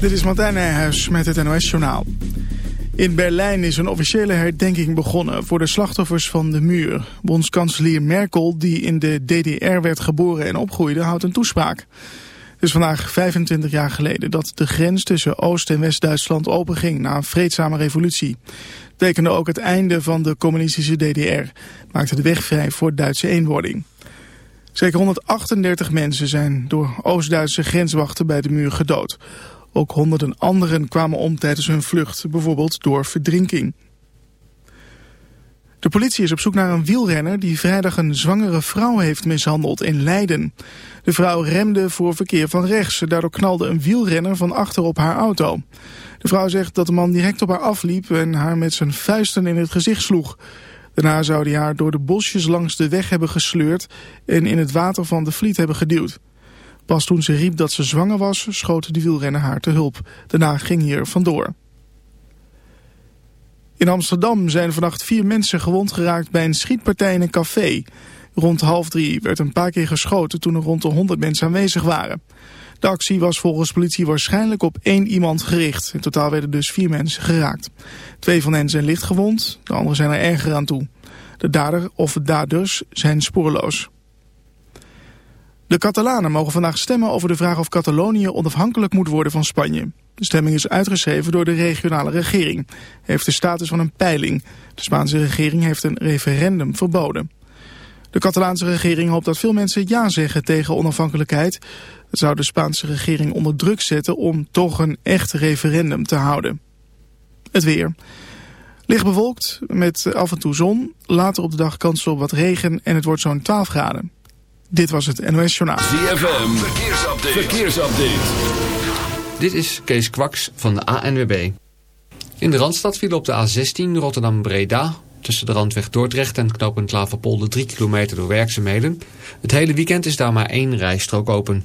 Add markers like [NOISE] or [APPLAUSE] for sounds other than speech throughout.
Dit is Martijn Nijhuis met het NOS-journaal. In Berlijn is een officiële herdenking begonnen voor de slachtoffers van de muur. Bondskanselier Merkel, die in de DDR werd geboren en opgroeide, houdt een toespraak. Het is vandaag 25 jaar geleden dat de grens tussen Oost- en West-Duitsland openging na een vreedzame revolutie. Het tekende ook het einde van de communistische DDR, maakte de weg vrij voor Duitse eenwording. Zeker 138 mensen zijn door Oost-Duitse grenswachten bij de muur gedood. Ook honderden anderen kwamen om tijdens hun vlucht, bijvoorbeeld door verdrinking. De politie is op zoek naar een wielrenner die vrijdag een zwangere vrouw heeft mishandeld in Leiden. De vrouw remde voor verkeer van rechts. Daardoor knalde een wielrenner van achter op haar auto. De vrouw zegt dat de man direct op haar afliep en haar met zijn vuisten in het gezicht sloeg. Daarna zou hij haar door de bosjes langs de weg hebben gesleurd en in het water van de Vliet hebben geduwd. Pas toen ze riep dat ze zwanger was, schoot de wielrenner haar te hulp. Daarna ging hij er vandoor. In Amsterdam zijn vannacht vier mensen gewond geraakt bij een schietpartij in een café. Rond half drie werd een paar keer geschoten toen er rond de 100 mensen aanwezig waren. De actie was volgens politie waarschijnlijk op één iemand gericht. In totaal werden dus vier mensen geraakt. Twee van hen zijn licht gewond, de anderen zijn er erger aan toe. De dader of daders zijn spoorloos. De Catalanen mogen vandaag stemmen over de vraag of Catalonië onafhankelijk moet worden van Spanje. De stemming is uitgeschreven door de regionale regering. Heeft de status van een peiling. De Spaanse regering heeft een referendum verboden. De Catalaanse regering hoopt dat veel mensen ja zeggen tegen onafhankelijkheid. Zou de Spaanse regering onder druk zetten om toch een echt referendum te houden. Het weer. Licht bewolkt met af en toe zon. Later op de dag kans op wat regen en het wordt zo'n 12 graden. Dit was het NOS Journaal. ZFM, verkeersupdate. verkeersupdate. Dit is Kees Kwaks van de ANWB. In de Randstad viel op de A16 Rotterdam-Breda... tussen de Randweg Dordrecht en knooppunt Klaverpolder 3 kilometer door werkzaamheden. Het hele weekend is daar maar één rijstrook open.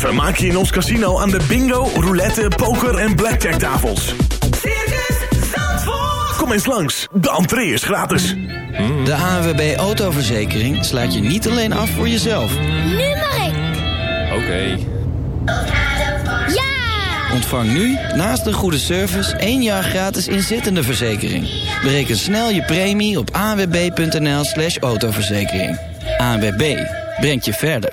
Vermaak je in ons casino aan de bingo, roulette, poker en blackjack tafels. Circus Zandvoort. Kom eens langs, de entree is gratis. De ANWB Autoverzekering sluit je niet alleen af voor jezelf. Nu mag ik. Oké. Ja! Ontvang nu, naast een goede service, één jaar gratis inzittende verzekering. Bereken snel je premie op anwb.nl slash autoverzekering. ANWB, brengt je verder.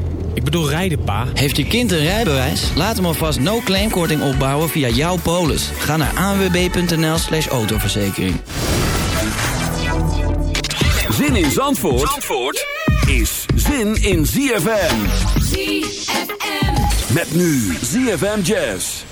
Ik bedoel rijden, pa. Heeft je kind een rijbewijs? Laat hem alvast no-claimkorting opbouwen via jouw polis. Ga naar anwb.nl slash autoverzekering. Zin in Zandvoort, Zandvoort is zin in ZFM. ZFM. Met nu ZFM Jazz.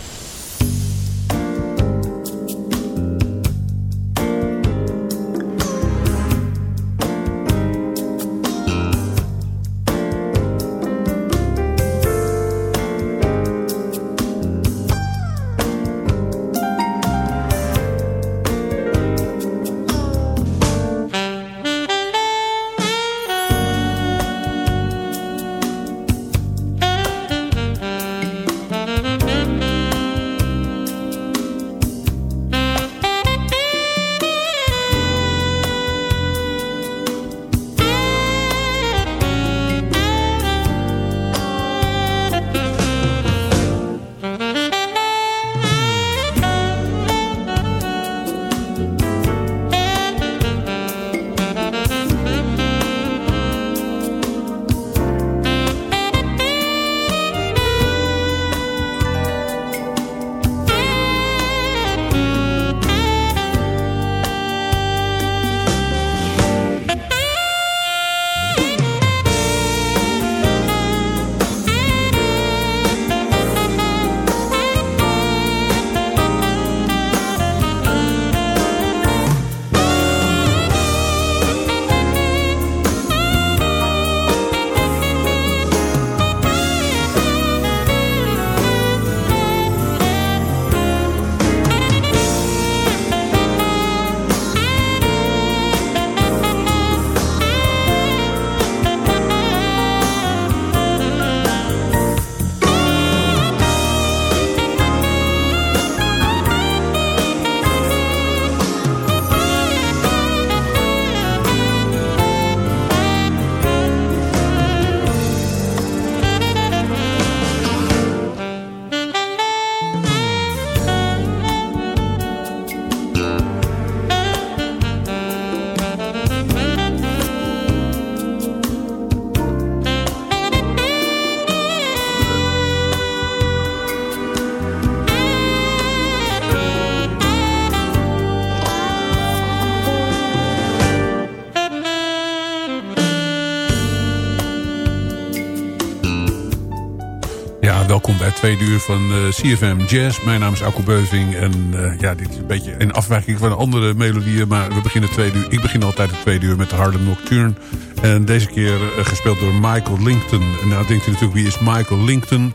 Tweede uur van eh, CFM Jazz. Mijn naam is Akko Beuving en eh, ja, dit is een beetje een afwijking van andere melodieën. Maar we beginnen tweede uur. Ik begin altijd het tweede uur met de Harlem Nocturne. En deze keer eh, gespeeld door Michael Linkton. En nou denkt u natuurlijk, wie is Michael Linkton?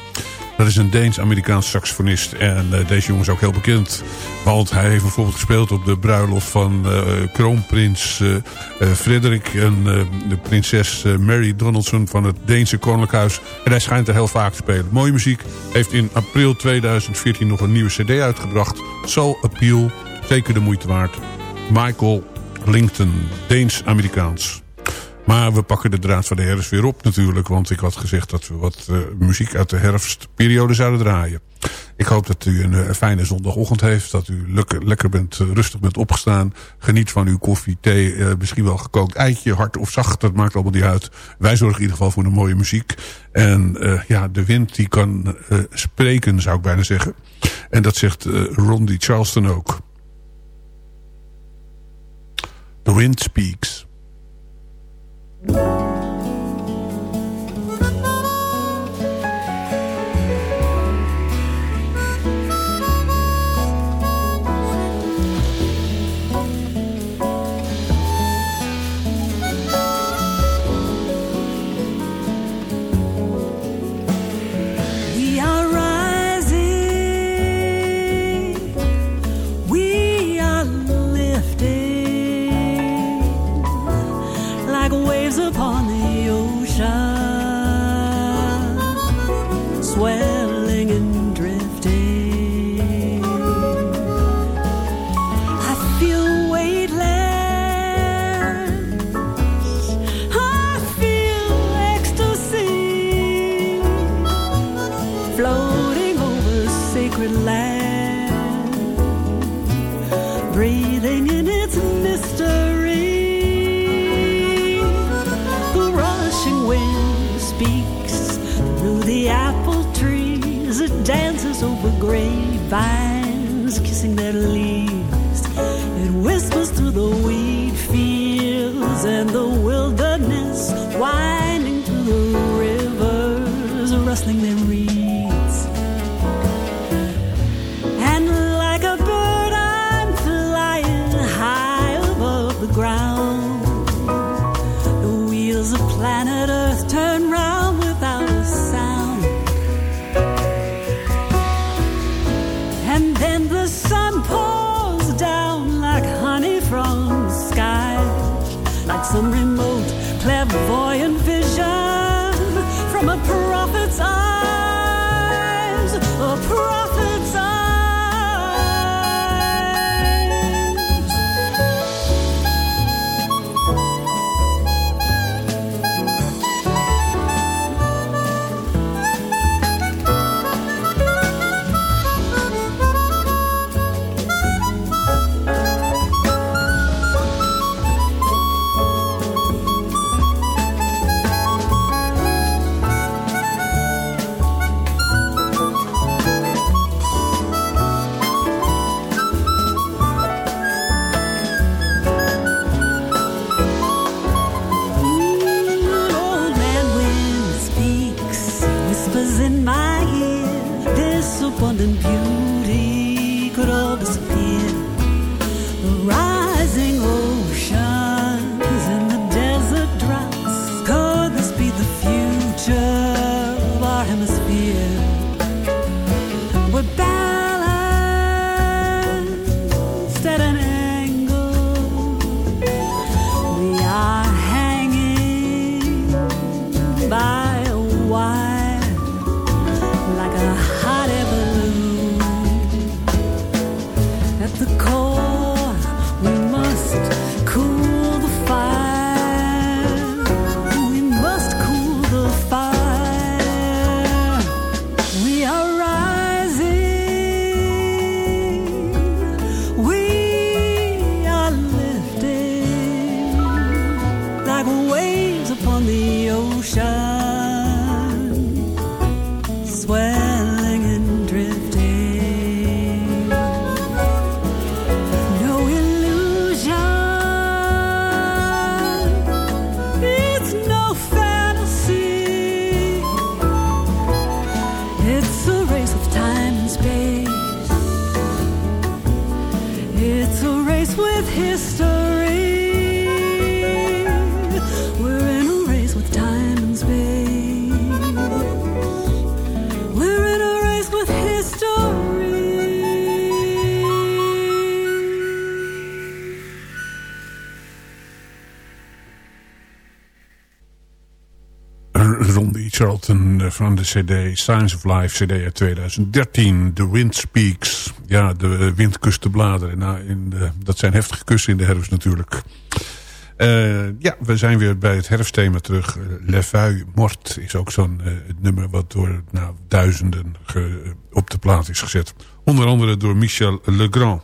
Dat is een Deens-Amerikaans saxofonist. En eh, deze jongen is ook heel bekend. Want hij heeft bijvoorbeeld gespeeld op de bruiloft van eh, kroonprins eh, Frederik... en de prinses Mary Donaldson van het Deense Koninklijk Huis. En hij schijnt er heel vaak te spelen. Mooie muziek. Heeft in april 2014 nog een nieuwe cd uitgebracht. Soul Appeal. Zeker de moeite waard. Michael Linkton, Deens-Amerikaans. Maar we pakken de draad van de herfst weer op natuurlijk. Want ik had gezegd dat we wat eh, muziek uit de herfstperiode zouden draaien. Ik hoop dat u een, eh, fijne zondagochtend heeft. Dat u lekker, lekker bent, eh, rustig bent opgestaan. Geniet van uw koffie, thee, misschien wel gekookt eitje. Hard of zacht, dat maakt allemaal niet uit. Wij zorgen in ieder geval voor een mooie muziek. En ja, de wind die kan spreken, zou ik bijna zeggen. En dat zegt Ron D. Charleston ook. The wind speaks. We van de cd Science of Life, cd uit 2013. The Wind Speaks. Ja, de eh, wind kust de bladeren. Nou, in de, dat zijn heftige kussen in de herfst natuurlijk. Eh, ja, we zijn weer bij het herfstthema terug. Le Feuille Mort is ook zo'n eh, nummer wat door nou, duizenden op de plaat is gezet. Onder andere door Michel Legrand.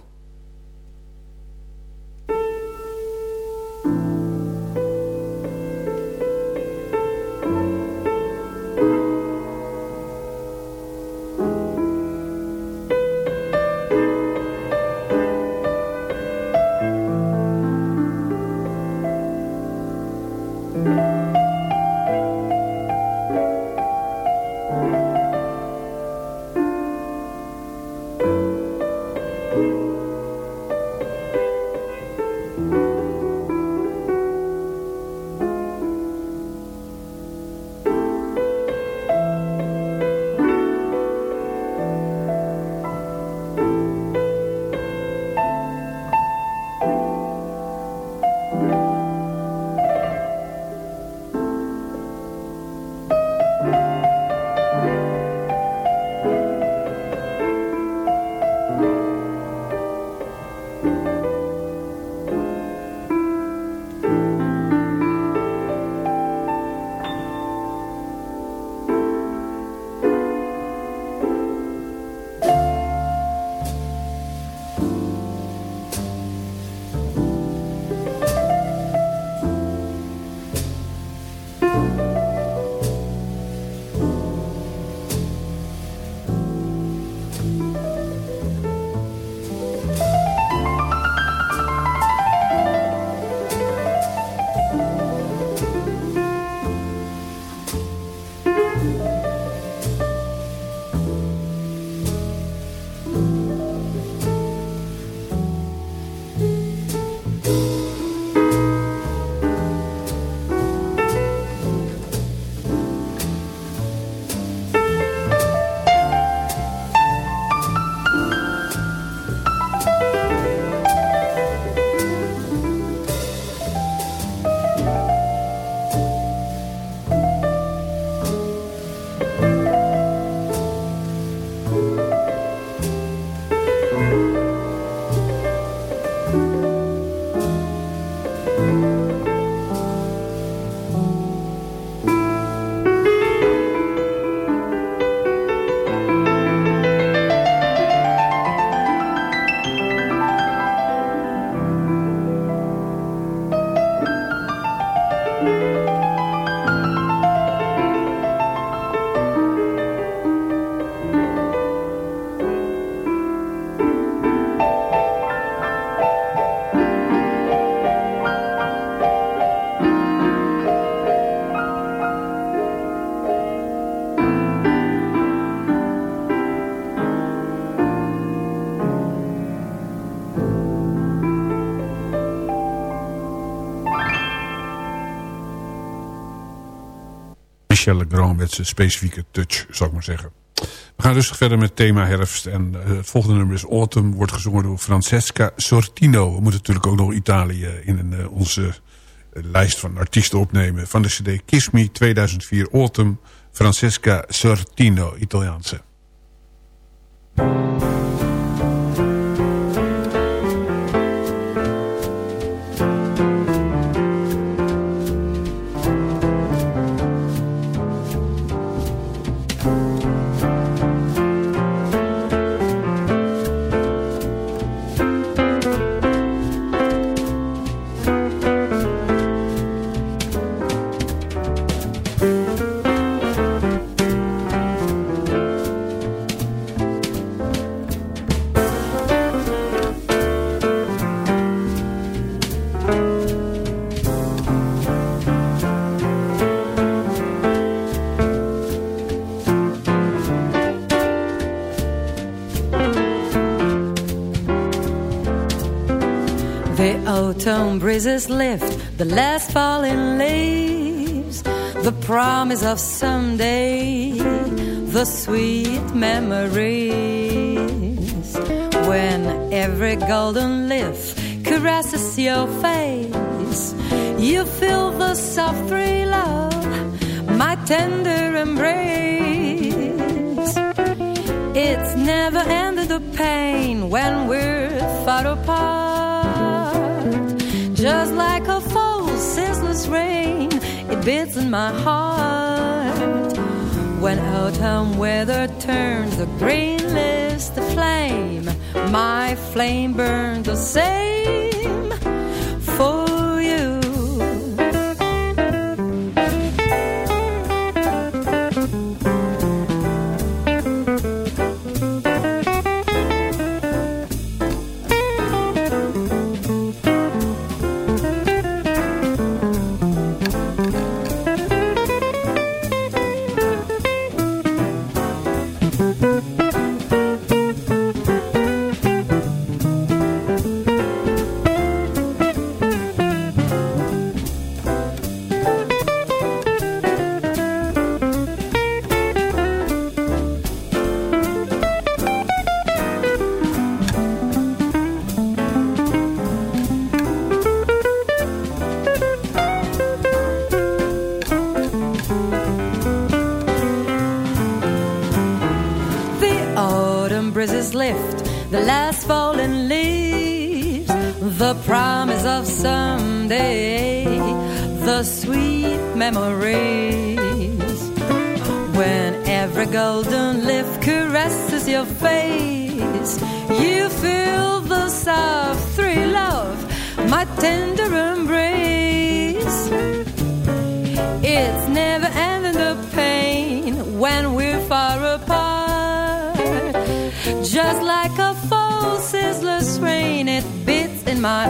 Michel Legrand met zijn specifieke touch, zou ik maar zeggen. We gaan rustig verder met thema herfst. En eh, het volgende nummer is Autumn, wordt gezongen door Francesca Sortino. We moeten natuurlijk ook nog Italië in een, eh, onze eh, lijst van artiesten opnemen. Van de cd Kiss Me 2004 Autumn, Francesca Sortino, Italiaanse. Someday, the sweet memories. When every golden leaf caresses your face, you feel the soft thrill of my tender embrace. It's never ended the pain when we're far apart. Just like a false, senseless rain, it beats in my heart. When autumn weather turns the green list to flame, my flame burns the same. For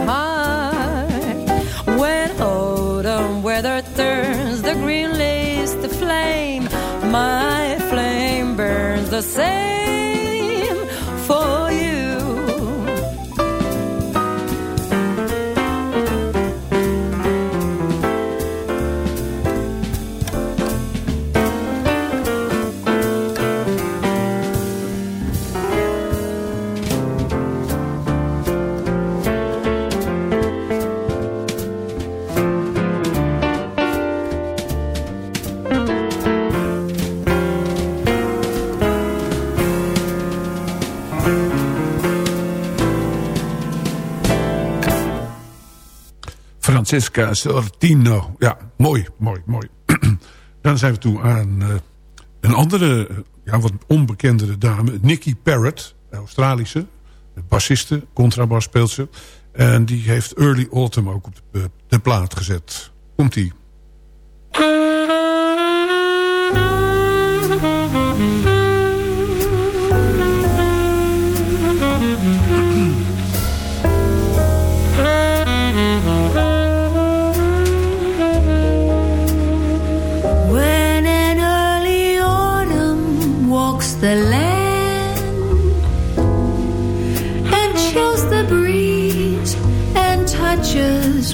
heart. When autumn weather turns the green leaves to flame, my flame burns the same Francesca Sortino. Ja, mooi, mooi, mooi. [CLEARS THROAT] Dan zijn we toe aan eh, een andere, eh, ja, wat onbekendere dame. Nikki Parrott, Australische. Bassiste, contrabas speelt ze. En die heeft Early Autumn ook op de, de plaat gezet. Komt-ie.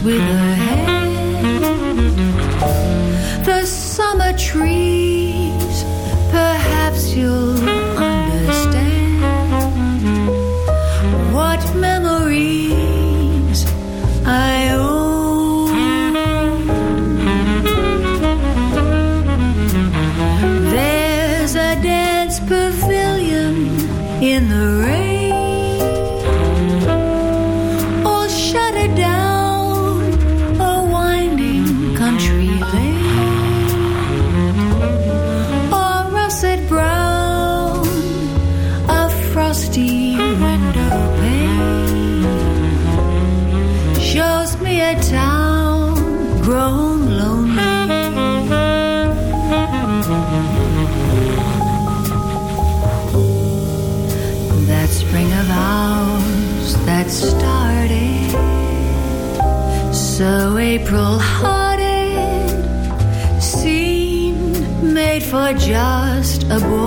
With her hand the summer trees, perhaps you'll understand what memories I own. There's a dance pavilion in the rain, just a boy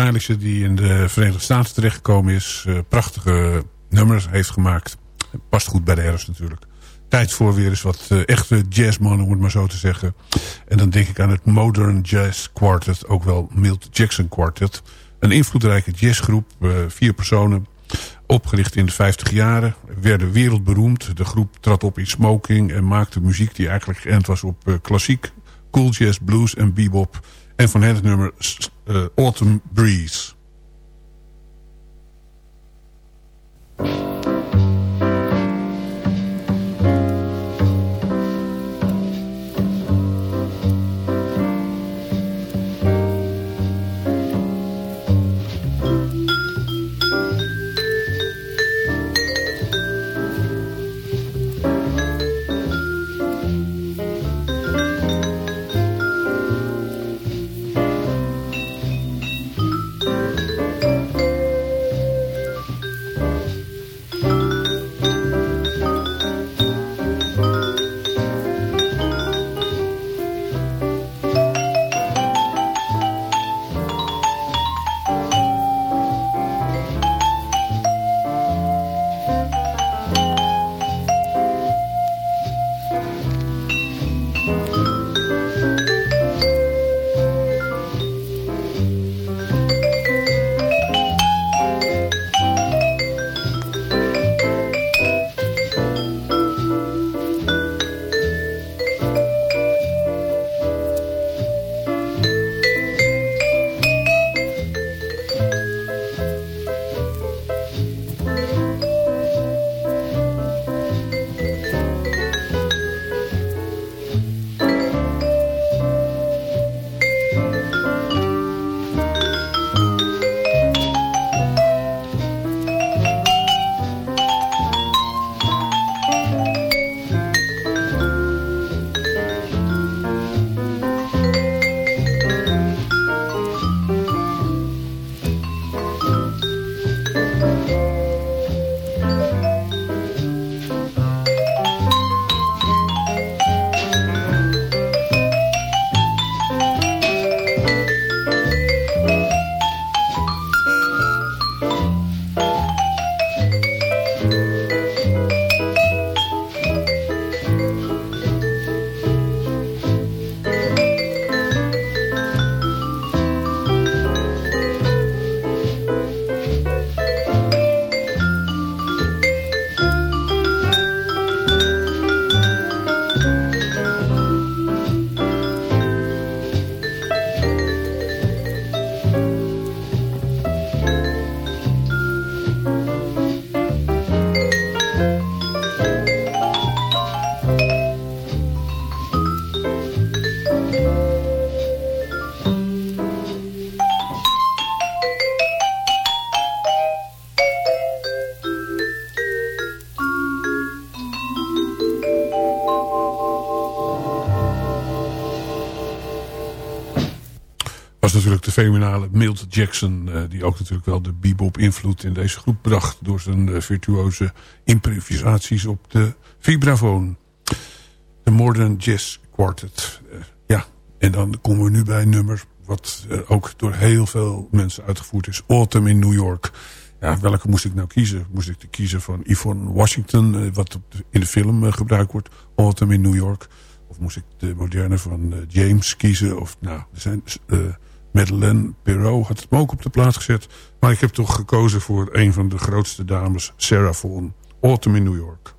Die in de Verenigde Staten terechtgekomen is. eh, prachtige nummers heeft gemaakt. Past goed bij de herfst natuurlijk. Tijd voor weer eens wat eh, echte jazzmannen, om het maar zo te zeggen. En dan denk ik aan het Modern Jazz Quartet, ook wel Milt Jackson Quartet. Een invloedrijke jazzgroep, eh, vier personen. Opgericht in de 50 jaren, werden wereldberoemd. De groep trad op in smoking en maakte muziek die eigenlijk geënt was op klassiek, cool jazz, blues en bebop. En van hen het nummer Uh, Autumn Breeze. Fenomenale Milt Jackson... eh, die ook natuurlijk wel de bebop invloed in deze groep bracht... door zijn virtuoze improvisaties op de vibrafoon. De Modern Jazz Quartet. Eh, ja, en dan komen we nu bij een nummer... wat ook door heel veel mensen uitgevoerd is. Autumn in New York. Ja, welke moest ik nou kiezen? Moest ik de kiezen van Yvonne Washington... wat in de film gebruikt wordt. Autumn in New York. Of moest ik de moderne van James kiezen? Of nou, er zijn... Madeleine Perrault had het ook op de plaats gezet. Maar ik heb toch gekozen voor een van de grootste dames, Sarah Vaughan. Autumn in New York.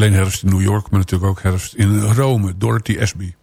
Alleen herfst in New York, maar natuurlijk ook herfst in Rome. Dorothy Ashby.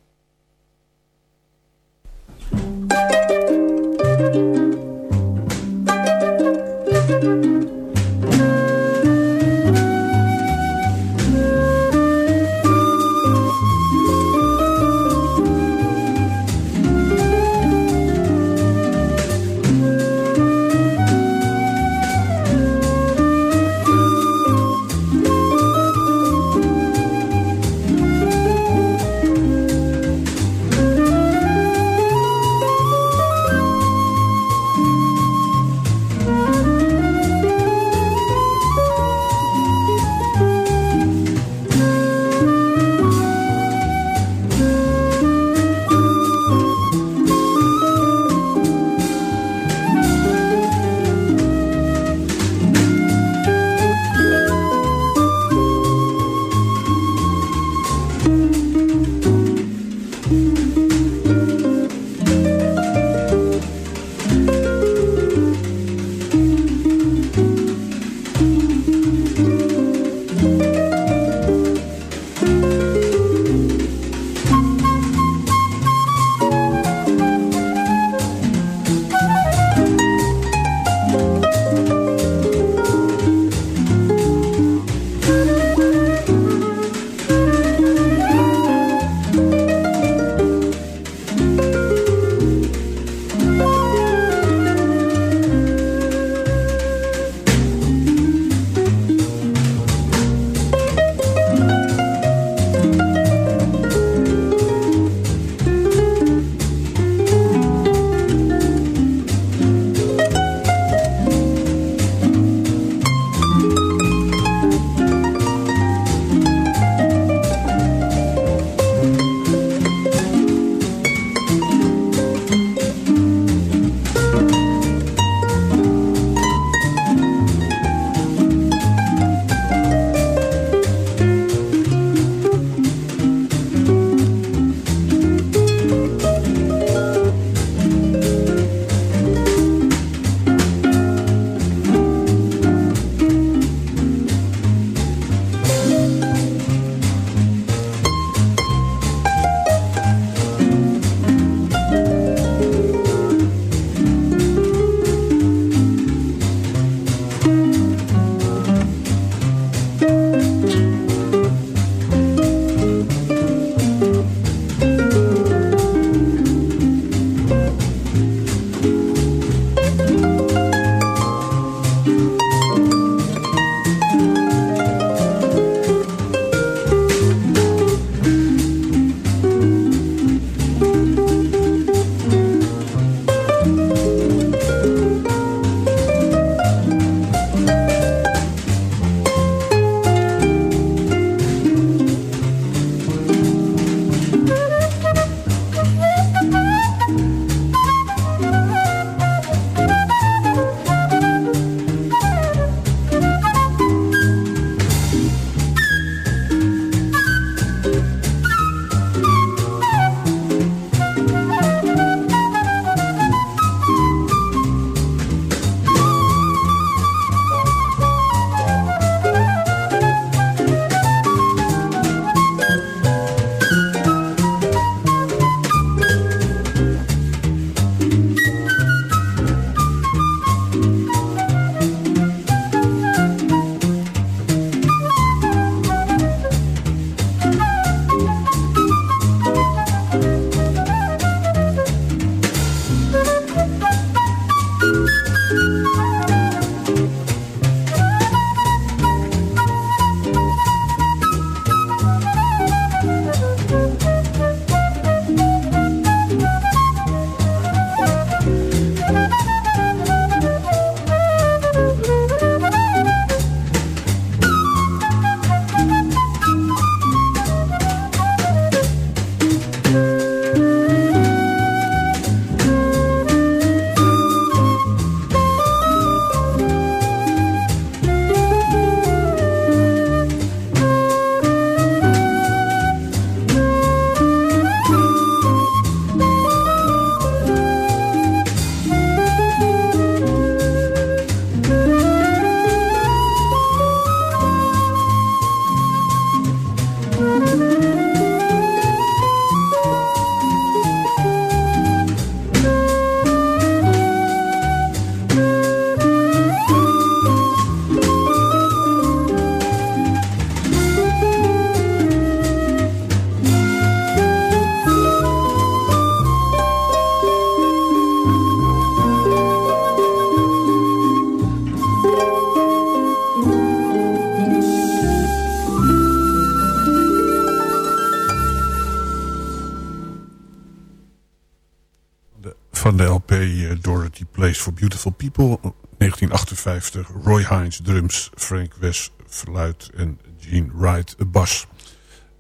People. 1958. Roy Hines drums, Frank West fluit en Gene Wright bas.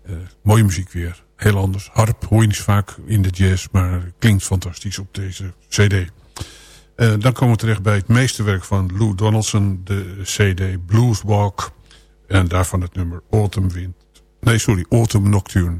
Uh, mooie muziek weer. Heel anders. Harp hoor je niet vaak in de jazz, maar klinkt fantastisch op deze cd. Uh, dan komen we terecht bij het meesterwerk van Lou Donaldson. De cd Blues Walk. En daarvan het nummer Autumn Wind. Nee, sorry, Autumn Nocturne.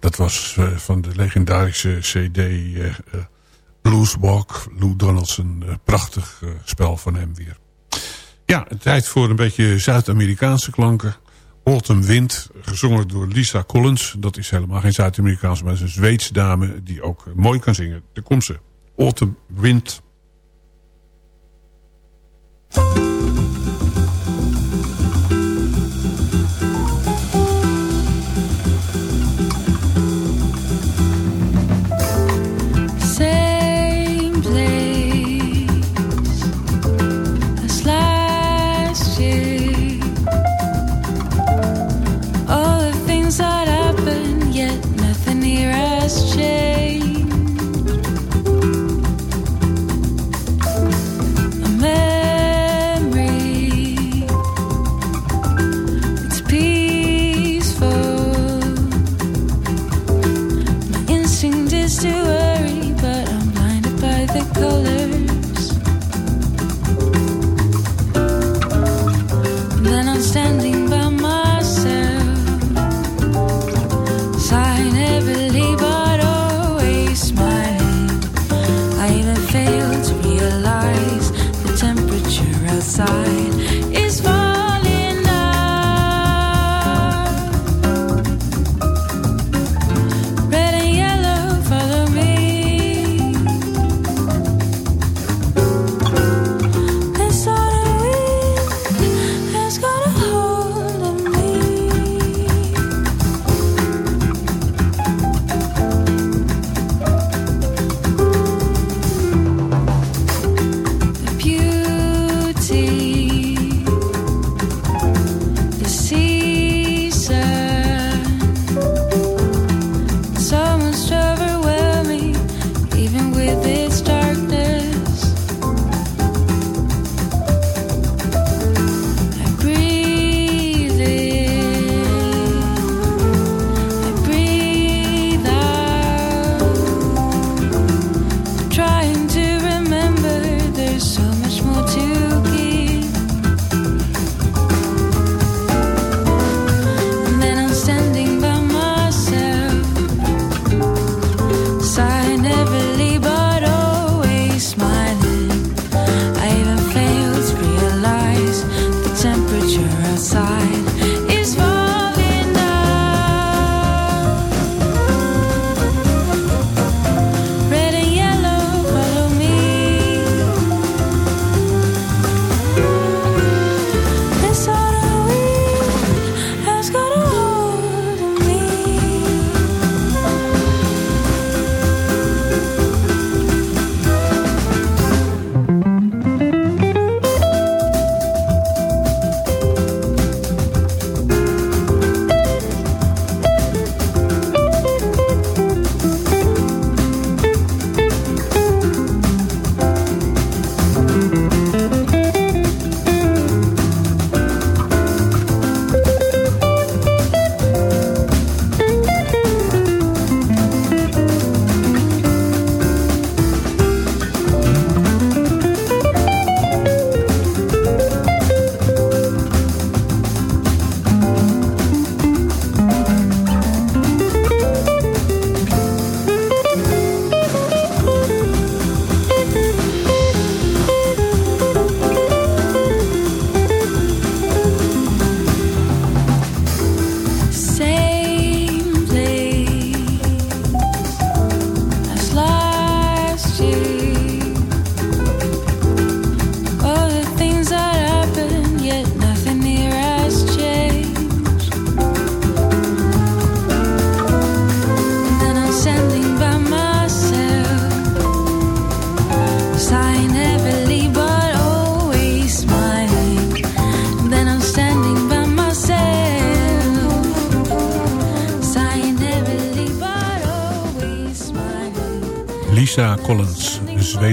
Dat was uh, van de legendarische cd uh, Blues Walk. Lou Donaldson, prachtig spel van hem weer. Ja, tijd voor een beetje Zuid-Amerikaanse klanken. Autumn Wind, gezongen door Lisa Collins. Dat is helemaal geen Zuid-Amerikaanse, maar is een Zweedse dame... die ook mooi kan zingen. Daar komt ze. Autumn Wind.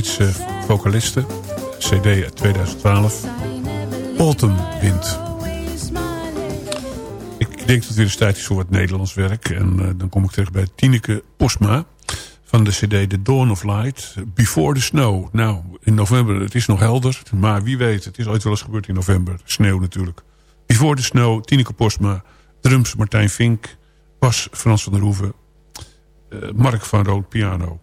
Zweedse vocaliste. CD uit 2012. Autumn Wind. Ik denk dat het weer eens tijd is voor wat Nederlands werk. En uh, dan kom ik terecht bij Tineke Posma. Van de cd The Dawn of Light. Before the Snow. Nou, in november, het is nog helder. Maar wie weet, het is ooit wel eens gebeurd in november. Sneeuw natuurlijk. Before the Snow, Tineke Posma. Drums Martijn Vink. Bas Frans van der Hoeven. eh, Mark van Rood piano.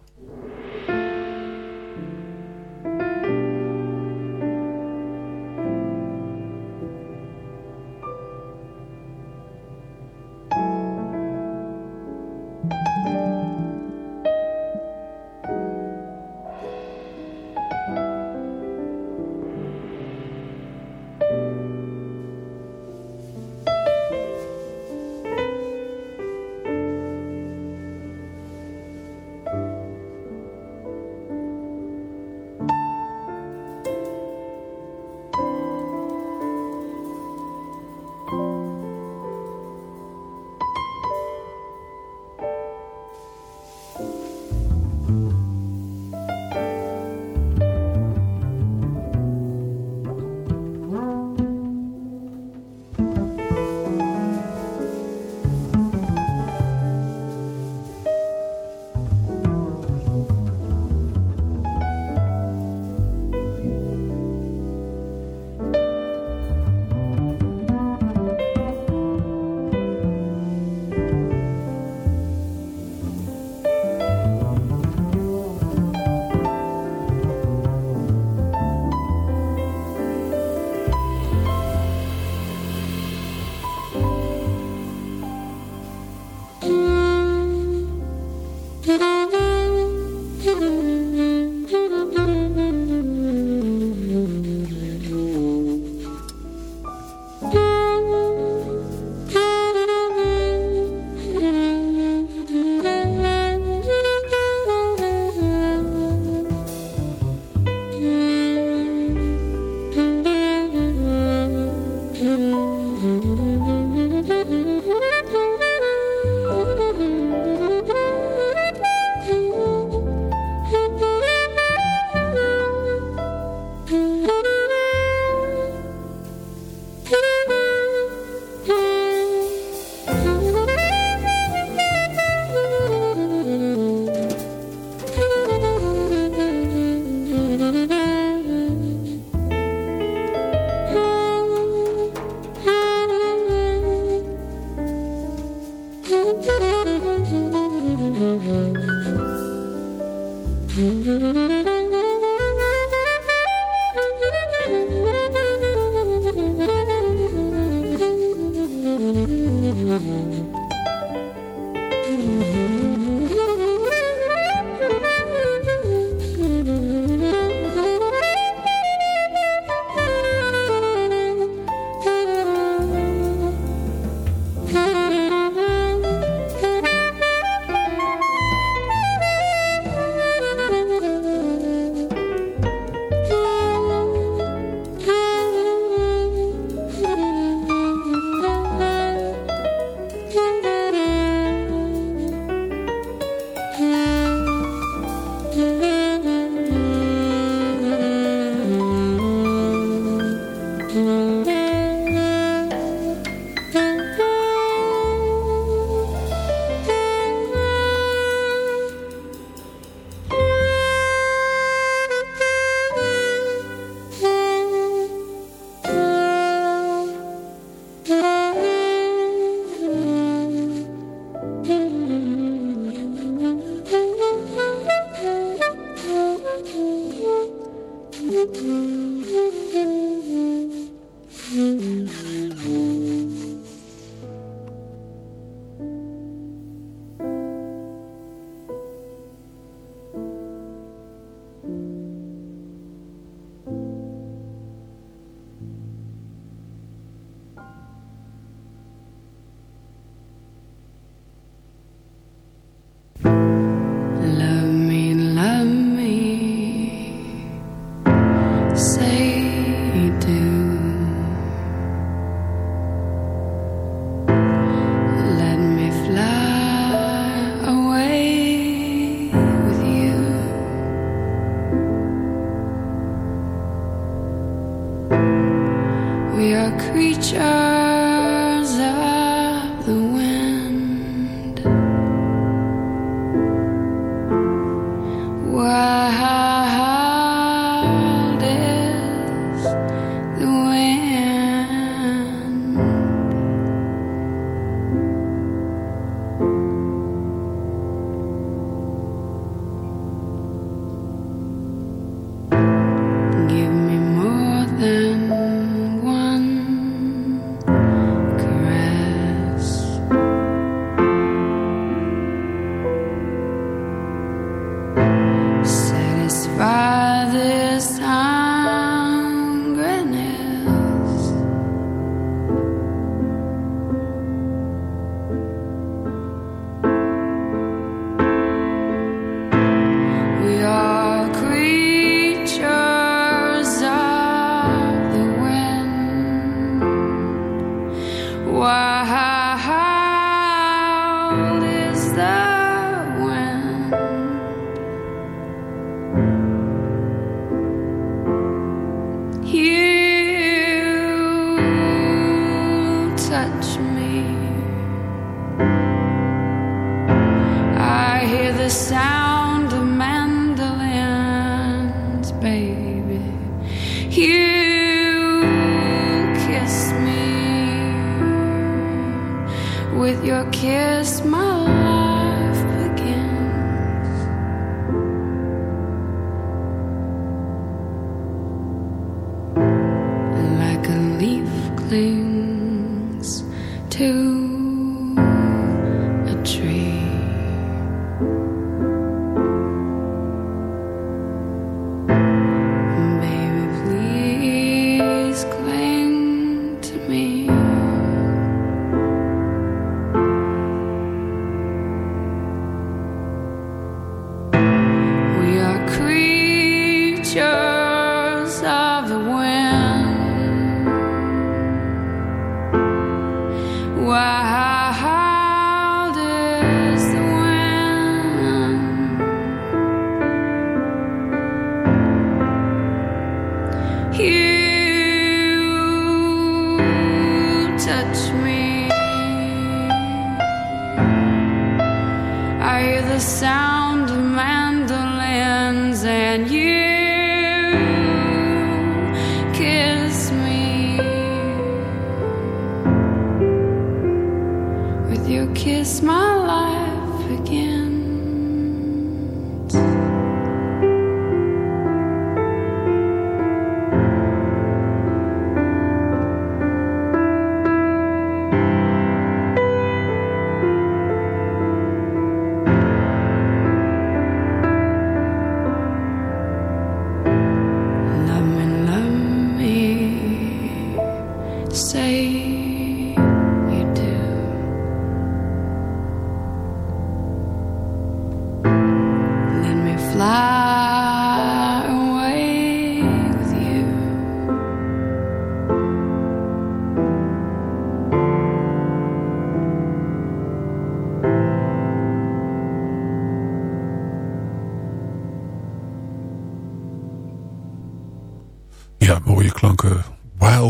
me.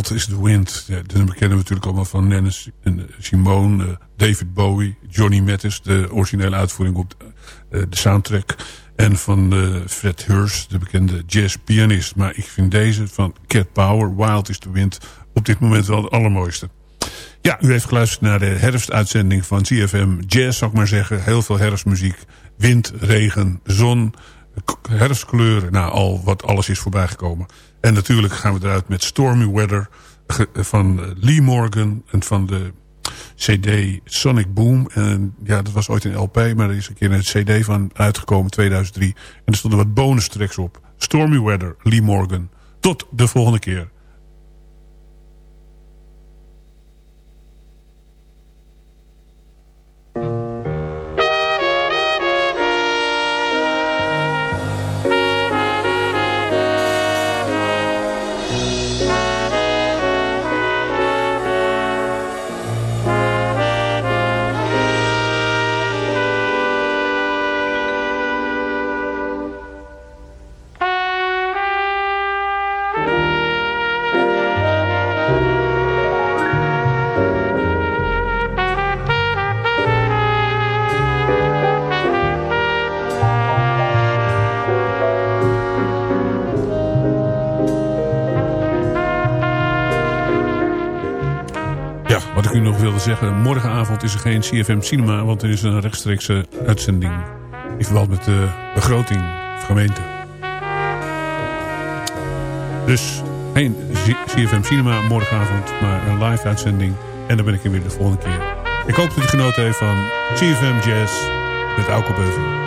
Wild is the Wind. Ja, nummer kennen we natuurlijk allemaal van Nennis en Simone, eh, David Bowie, Johnny Mattis, de originele uitvoering op de, eh, de soundtrack. En van eh, Fred Hurst, de bekende jazzpianist. Maar ik vind deze van Cat Power, Wild is the Wind, op dit moment wel de allermooiste. Ja, u heeft geluisterd naar de herfstuitzending van CFM Jazz, zou ik maar zeggen. Heel veel herfstmuziek. Wind, regen, zon, herfstkleuren. Nou, al wat alles is voorbijgekomen. En natuurlijk gaan we eruit met Stormy Weather ge- van eh, Lee Morgan en van de CD Sonic Boom. En ja, dat was ooit een LP, maar er is een keer een CD van uitgekomen, 2003. En er stonden wat bonus tracks op. Stormy Weather, Lee Morgan. Tot de volgende keer. Zeggen. Morgenavond is er geen CFM Cinema, want er is een rechtstreekse uitzending. In verband met de begroting van gemeente. Dus geen CFM Cinema morgenavond, maar een live uitzending. En dan ben ik er weer de volgende keer. Ik hoop dat u genoten heeft van CFM Jazz met Auke Beuving.